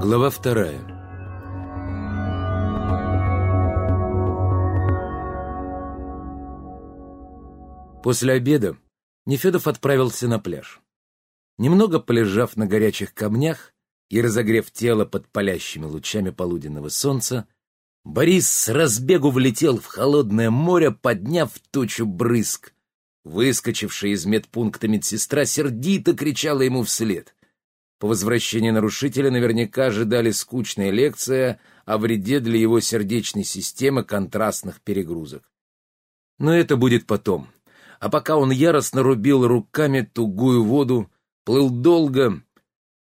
Глава вторая После обеда Нефедов отправился на пляж. Немного полежав на горячих камнях и разогрев тело под палящими лучами полуденного солнца, Борис с разбегу влетел в холодное море, подняв тучу брызг. Выскочившая из медпункта медсестра сердито кричала ему вслед. По возвращении нарушителя наверняка ожидали скучная лекция о вреде для его сердечной системы контрастных перегрузок. Но это будет потом. А пока он яростно рубил руками тугую воду, плыл долго,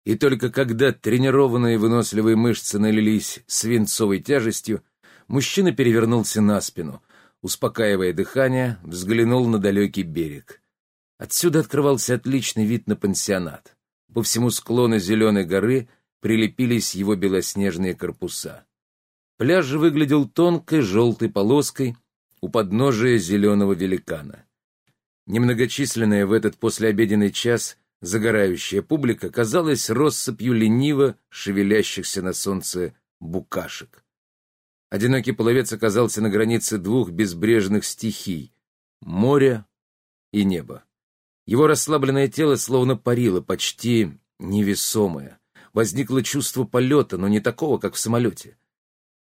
и только когда тренированные выносливые мышцы налились свинцовой тяжестью, мужчина перевернулся на спину, успокаивая дыхание, взглянул на далекий берег. Отсюда открывался отличный вид на пансионат. По всему склону зеленой горы прилепились его белоснежные корпуса. Пляж же выглядел тонкой желтой полоской у подножия зеленого великана. Немногочисленная в этот послеобеденный час Загорающая публика казалась россыпью лениво шевелящихся на солнце букашек. Одинокий половец оказался на границе двух безбрежных стихий — моря и неба. Его расслабленное тело словно парило, почти невесомое. Возникло чувство полета, но не такого, как в самолете.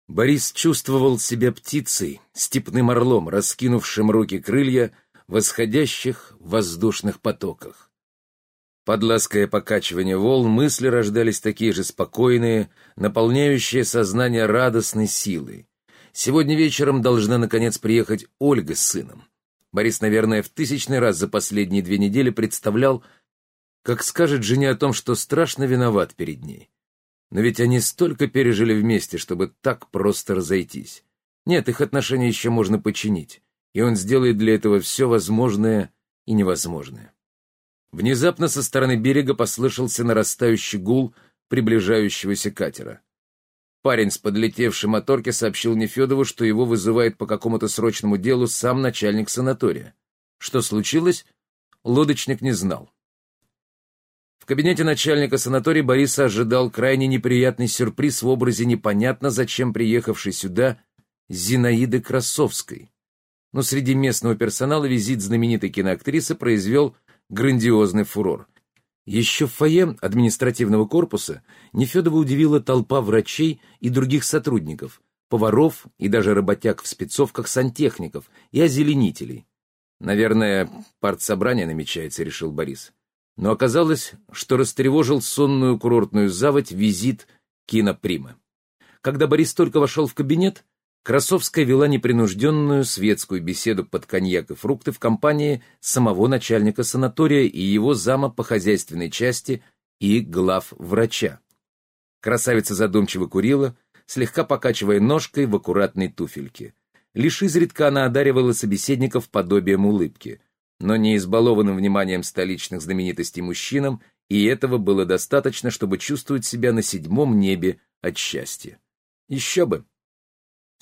Борис чувствовал себя птицей, степным орлом, раскинувшим руки крылья, восходящих в воздушных потоках. Под лаское покачивание волн мысли рождались такие же спокойные, наполняющие сознание радостной силой. Сегодня вечером должна, наконец, приехать Ольга с сыном. Борис, наверное, в тысячный раз за последние две недели представлял, как скажет жене о том, что страшно виноват перед ней. Но ведь они столько пережили вместе, чтобы так просто разойтись. Нет, их отношения еще можно починить, и он сделает для этого все возможное и невозможное. Внезапно со стороны берега послышался нарастающий гул приближающегося катера. Парень с подлетевшей моторки сообщил Нефедову, что его вызывает по какому-то срочному делу сам начальник санатория. Что случилось, лодочник не знал. В кабинете начальника санатория Бориса ожидал крайне неприятный сюрприз в образе непонятно зачем приехавшей сюда Зинаиды Красовской. Но среди местного персонала визит знаменитой киноактрисы произвел грандиозный фурор. Еще в фойе административного корпуса Нефедова удивила толпа врачей и других сотрудников, поваров и даже работяг в спецовках сантехников и озеленителей. Наверное, партсобрание намечается, решил Борис. Но оказалось, что растревожил сонную курортную заводь визит киноприма. Когда Борис только вошел в кабинет, Красовская вела непринужденную светскую беседу под коньяк и фрукты в компании самого начальника санатория и его зама по хозяйственной части и глав врача. Красавица задумчиво курила, слегка покачивая ножкой в аккуратной туфельке. Лишь изредка она одаривала собеседников подобием улыбки, но не избалованным вниманием столичных знаменитостей мужчинам, и этого было достаточно, чтобы чувствовать себя на седьмом небе от счастья. Еще бы!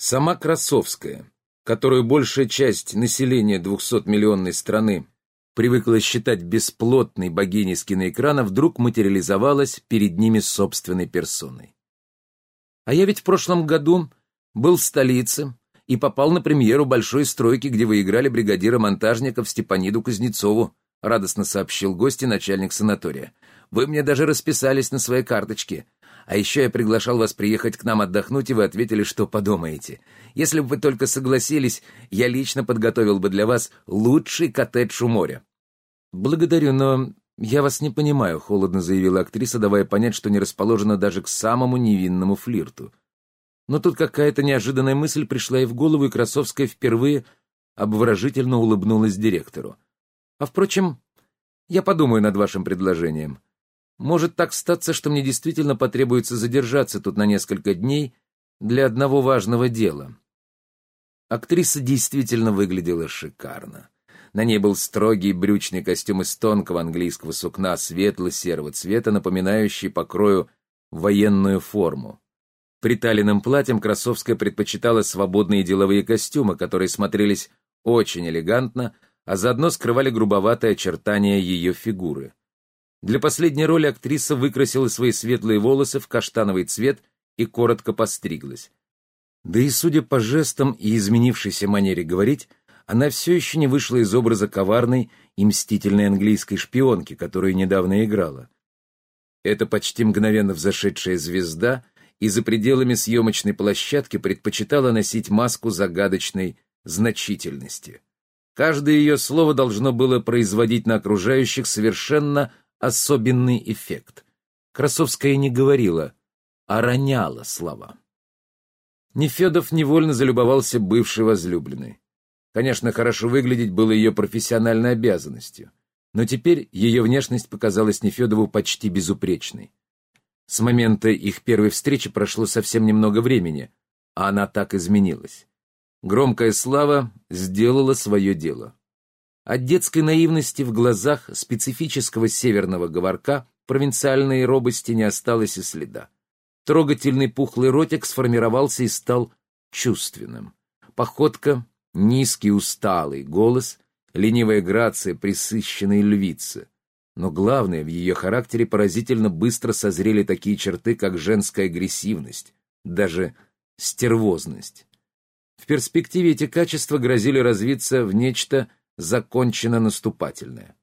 Сама Красовская, которую большая часть населения 200-миллионной страны привыкла считать бесплотной богиней с киноэкрана, вдруг материализовалась перед ними собственной персоной. А я ведь в прошлом году был в столице и попал на премьеру большой стройки, где вы играли бригадира монтажников Степаниду Кузнецову, радостно сообщил гости начальник санатория. Вы мне даже расписались на своей карточке. А еще я приглашал вас приехать к нам отдохнуть, и вы ответили, что подумаете. Если бы вы только согласились, я лично подготовил бы для вас лучший коттедж у моря». «Благодарю, но я вас не понимаю», — холодно заявила актриса, давая понять, что не расположена даже к самому невинному флирту. Но тут какая-то неожиданная мысль пришла ей в голову, и Красовская впервые обворожительно улыбнулась директору. «А впрочем, я подумаю над вашим предложением. Может так статься, что мне действительно потребуется задержаться тут на несколько дней для одного важного дела. Актриса действительно выглядела шикарно. На ней был строгий брючный костюм из тонкого английского сукна светло-серого цвета, напоминающий по крою военную форму. Приталенным платьем Красовская предпочитала свободные деловые костюмы, которые смотрелись очень элегантно, а заодно скрывали грубоватые очертания ее фигуры. Для последней роли актриса выкрасила свои светлые волосы в каштановый цвет и коротко постриглась. Да и, судя по жестам и изменившейся манере говорить, она все еще не вышла из образа коварной и мстительной английской шпионки, которую недавно играла. Эта почти мгновенно взошедшая звезда и за пределами съемочной площадки предпочитала носить маску загадочной значительности. Каждое ее слово должно было производить на окружающих совершенно особенный эффект. Красовская не говорила, а роняла слова. Нефедов невольно залюбовался бывшей возлюбленной. Конечно, хорошо выглядеть было ее профессиональной обязанностью, но теперь ее внешность показалась Нефедову почти безупречной. С момента их первой встречи прошло совсем немного времени, а она так изменилась. Громкая слава сделала свое дело. От детской наивности в глазах специфического северного говорка провинциальной робости не осталось и следа. Трогательный пухлый ротик сформировался и стал чувственным. Походка, низкий усталый голос, ленивая грация присыщенной львицы. Но главное, в ее характере поразительно быстро созрели такие черты, как женская агрессивность, даже стервозность. В перспективе эти качества грозили развиться в нечто законченно наступательное.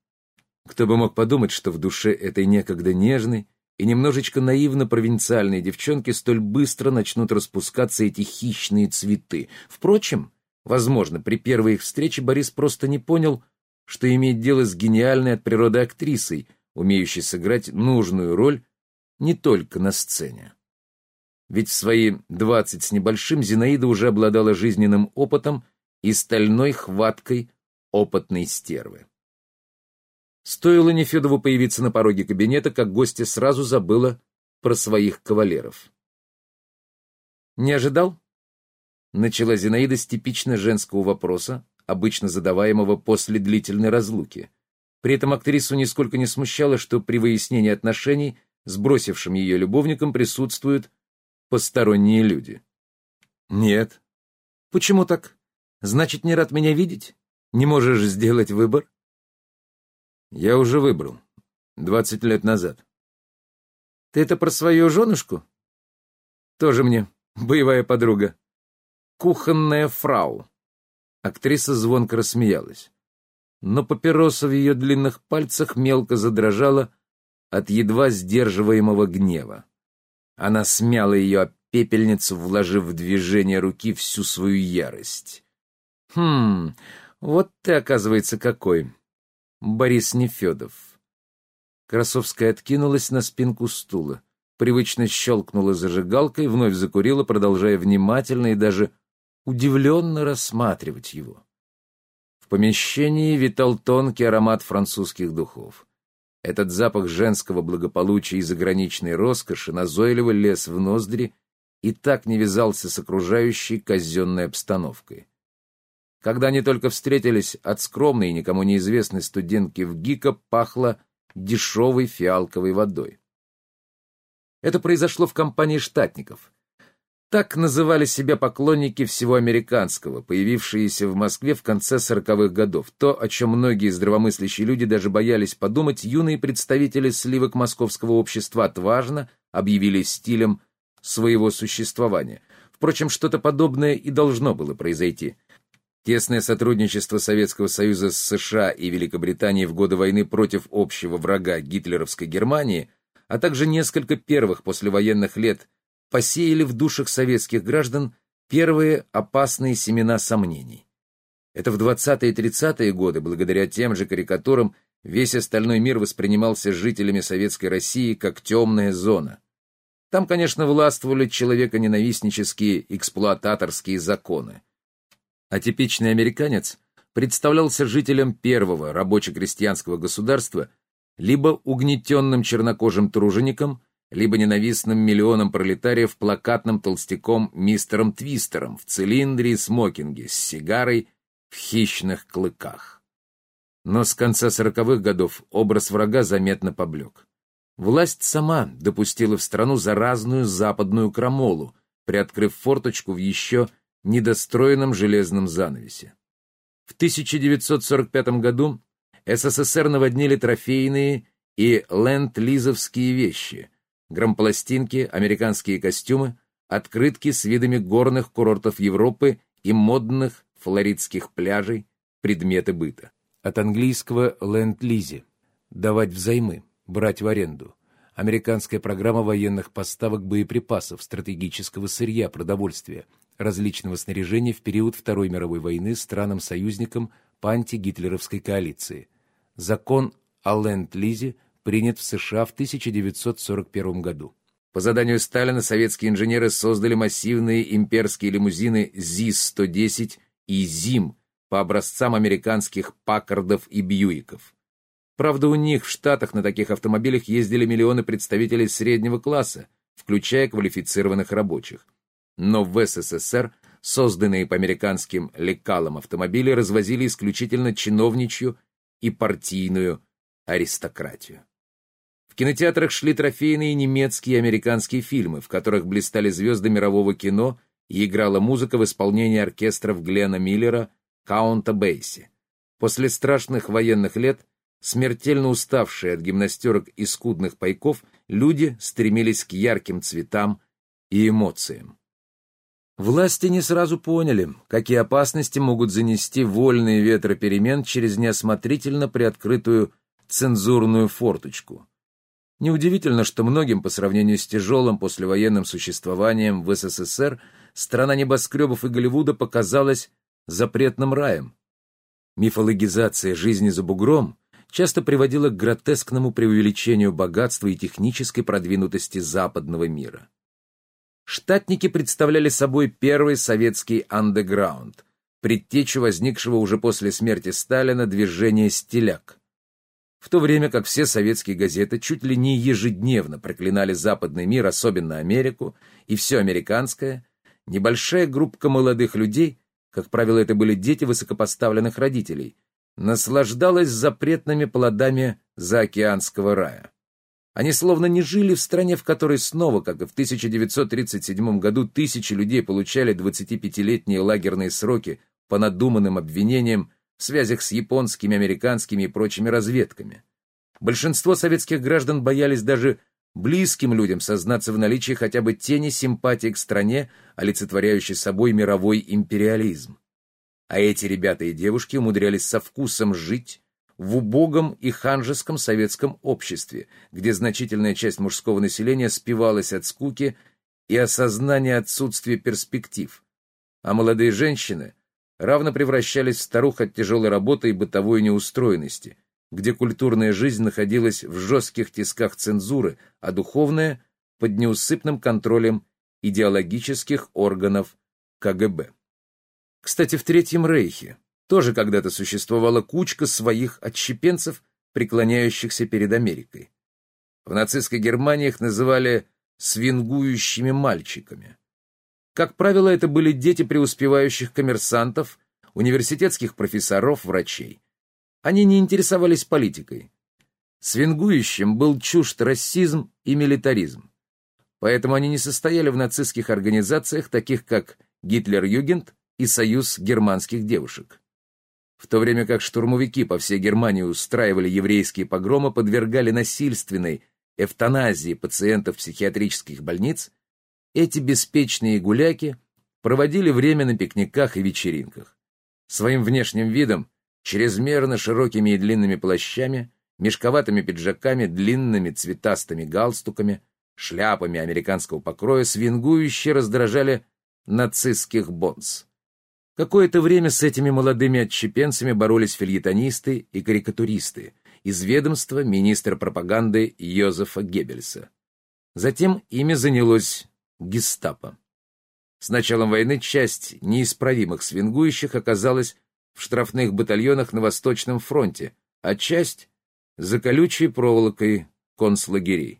Кто бы мог подумать, что в душе этой некогда нежной, и немножечко наивно провинциальные девчонки столь быстро начнут распускаться эти хищные цветы. Впрочем, возможно, при первой их встрече Борис просто не понял, что имеет дело с гениальной от природы актрисой, умеющей сыграть нужную роль не только на сцене. Ведь в свои двадцать с небольшим Зинаида уже обладала жизненным опытом и стальной хваткой опытной стервы. Стоило Нефедову появиться на пороге кабинета, как гостья сразу забыла про своих кавалеров. «Не ожидал?» Начала Зинаида с типично женского вопроса, обычно задаваемого после длительной разлуки. При этом актрису нисколько не смущало, что при выяснении отношений с бросившим ее любовником присутствуют посторонние люди. «Нет». «Почему так? Значит, не рад меня видеть? Не можешь сделать выбор?» Я уже выбрал. Двадцать лет назад. Ты это про свою женушку? Тоже мне боевая подруга. Кухонная фрау. Актриса звонко рассмеялась. Но папироса в ее длинных пальцах мелко задрожала от едва сдерживаемого гнева. Она смяла ее о пепельницу, вложив в движение руки всю свою ярость. «Хм, вот ты, оказывается, какой!» Борис Нефедов. Красовская откинулась на спинку стула, привычно щелкнула зажигалкой, вновь закурила, продолжая внимательно и даже удивленно рассматривать его. В помещении витал тонкий аромат французских духов. Этот запах женского благополучия и заграничной роскоши назойливо лез в ноздри и так не вязался с окружающей казенной обстановкой. Когда они только встретились, от скромной и никому неизвестной студентки в ГИКа пахло дешевой фиалковой водой. Это произошло в компании штатников. Так называли себя поклонники всего американского, появившиеся в Москве в конце сороковых годов. То, о чем многие здравомыслящие люди даже боялись подумать, юные представители сливок московского общества отважно объявили стилем своего существования. Впрочем, что-то подобное и должно было произойти – Тесное сотрудничество Советского Союза с США и Великобританией в годы войны против общего врага гитлеровской Германии, а также несколько первых послевоенных лет посеяли в душах советских граждан первые опасные семена сомнений. Это в 20-е и 30-е годы, благодаря тем же карикатурам, весь остальной мир воспринимался жителями Советской России как темная зона. Там, конечно, властвовали человеконенавистнические эксплуататорские законы а типичный американец представлялся жителем первого рабоче-крестьянского государства либо угнетенным чернокожим тружеником, либо ненавистным миллионом пролетариев плакатным толстяком мистером Твистером в цилиндре и смокинге с сигарой в хищных клыках. Но с конца сороковых годов образ врага заметно поблек. Власть сама допустила в страну заразную западную крамолу, приоткрыв форточку в еще недостроенном железном занавесе. В 1945 году СССР наводнили трофейные и ленд-лизовские вещи, грампластинки, американские костюмы, открытки с видами горных курортов Европы и модных флоридских пляжей, предметы быта. От английского «ленд-лизе» — давать взаймы, брать в аренду. Американская программа военных поставок боеприпасов, стратегического сырья, продовольствия, различного снаряжения в период Второй мировой войны странам-союзникам по антигитлеровской коалиции. Закон о ленд-лизе принят в США в 1941 году. По заданию Сталина советские инженеры создали массивные имперские лимузины ЗИС-110 и ЗИМ по образцам американских Паккардов и Бьюиков. Правда, у них в Штатах на таких автомобилях ездили миллионы представителей среднего класса, включая квалифицированных рабочих. Но в СССР созданные по американским лекалам автомобили развозили исключительно чиновничью и партийную аристократию кинотеатрах шли трофейные немецкие и американские фильмы, в которых блистали звезды мирового кино и играла музыка в исполнении оркестров Глена Миллера, Каунта Бейси. После страшных военных лет, смертельно уставшие от гимнастерок и скудных пайков, люди стремились к ярким цветам и эмоциям. Власти не сразу поняли, какие опасности могут занести вольные ветры перемен через неосмотрительно приоткрытую цензурную форточку. Неудивительно, что многим по сравнению с тяжелым послевоенным существованием в СССР страна небоскребов и Голливуда показалась запретным раем. Мифологизация жизни за бугром часто приводила к гротескному преувеличению богатства и технической продвинутости западного мира. Штатники представляли собой первый советский андеграунд, предтечу возникшего уже после смерти Сталина движения «Стиляк». В то время как все советские газеты чуть ли не ежедневно проклинали западный мир, особенно Америку, и все американское, небольшая группка молодых людей, как правило, это были дети высокопоставленных родителей, наслаждалась запретными плодами заокеанского рая. Они словно не жили в стране, в которой снова, как и в 1937 году, тысячи людей получали 25-летние лагерные сроки по надуманным обвинениям в связях с японскими, американскими и прочими разведками. Большинство советских граждан боялись даже близким людям сознаться в наличии хотя бы тени симпатии к стране, олицетворяющей собой мировой империализм. А эти ребята и девушки умудрялись со вкусом жить в убогом и ханжеском советском обществе, где значительная часть мужского населения спивалась от скуки и осознания отсутствия перспектив, а молодые женщины равно превращались в старух от тяжелой работы и бытовой неустроенности, где культурная жизнь находилась в жестких тисках цензуры, а духовная — под неусыпным контролем идеологических органов КГБ. Кстати, в Третьем Рейхе тоже когда-то существовала кучка своих отщепенцев, преклоняющихся перед Америкой. В нацистской Германии их называли «свингующими мальчиками». Как правило, это были дети преуспевающих коммерсантов, университетских профессоров, врачей. Они не интересовались политикой. Свингующим был чужд расизм и милитаризм. Поэтому они не состояли в нацистских организациях, таких как Гитлер-Югент и Союз германских девушек. В то время как штурмовики по всей Германии устраивали еврейские погромы, подвергали насильственной эвтаназии пациентов психиатрических больниц, эти беспечные гуляки проводили время на пикниках и вечеринках. Своим внешним видом, чрезмерно широкими и длинными плащами, мешковатыми пиджаками, длинными цветастыми галстуками, шляпами американского покроя свингующе раздражали нацистских бонс. Какое-то время с этими молодыми отщепенцами боролись фильетонисты и карикатуристы из ведомства министра пропаганды Йозефа Геббельса. Затем ими занялось гестапо. С началом войны часть неисправимых свингующих оказалась в штрафных батальонах на Восточном фронте, а часть — за колючей проволокой концлагерей.